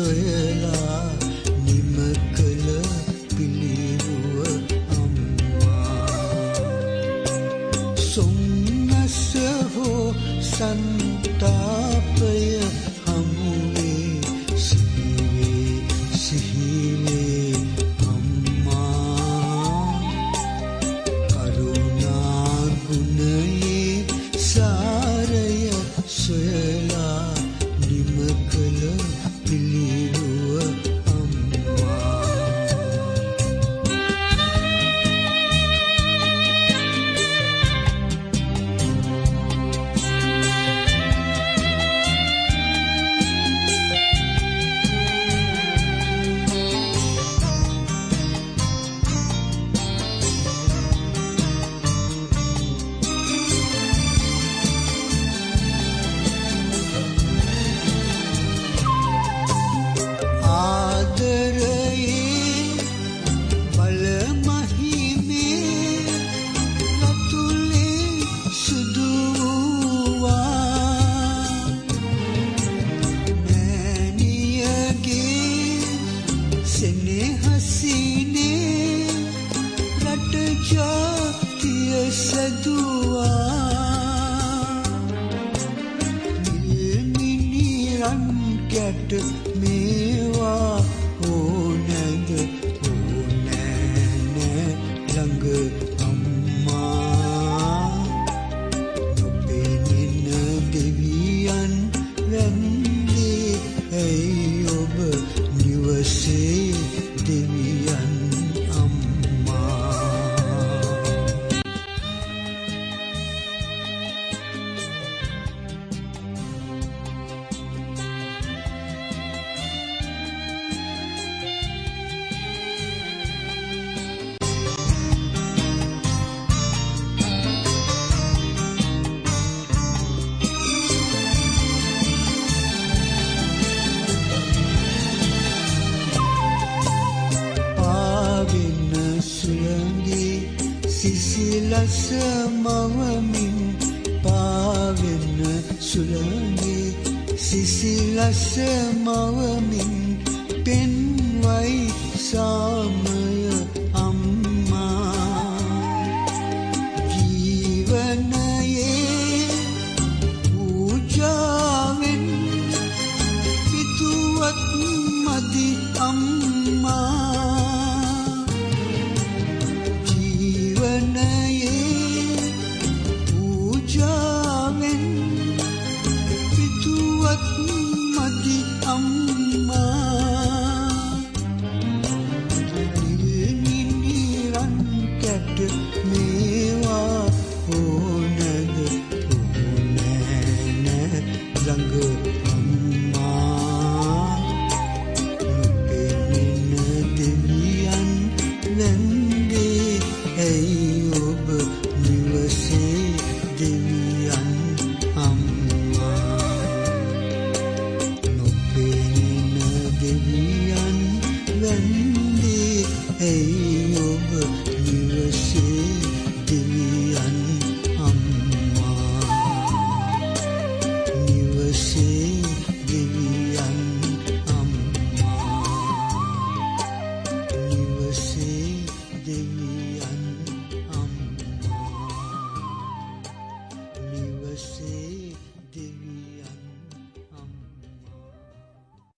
සොයලා නිම කළ පිළිරුව අම්මා. සොම්නස හෝ සන්තා ඉන්නේ හසිනේ රට ජාතිය සදුවා. මිනිරන් කැට මේවා ඕනද? ඕනෑ ළඟ අම්මා. නොපෙනෙන දෙවියන් වැන්නේ ඇයි ඔබ sedemikian. රස මවමින් පාවෙන සුළඟේ සිසිලස මවමින් පෙන්වයි සාමය අම්මා. ජීවනයේ පූජාවෙන් පිතුවත් මදි අම්මා. ජීවනයේ ඔබ විවසේ දෙවියන්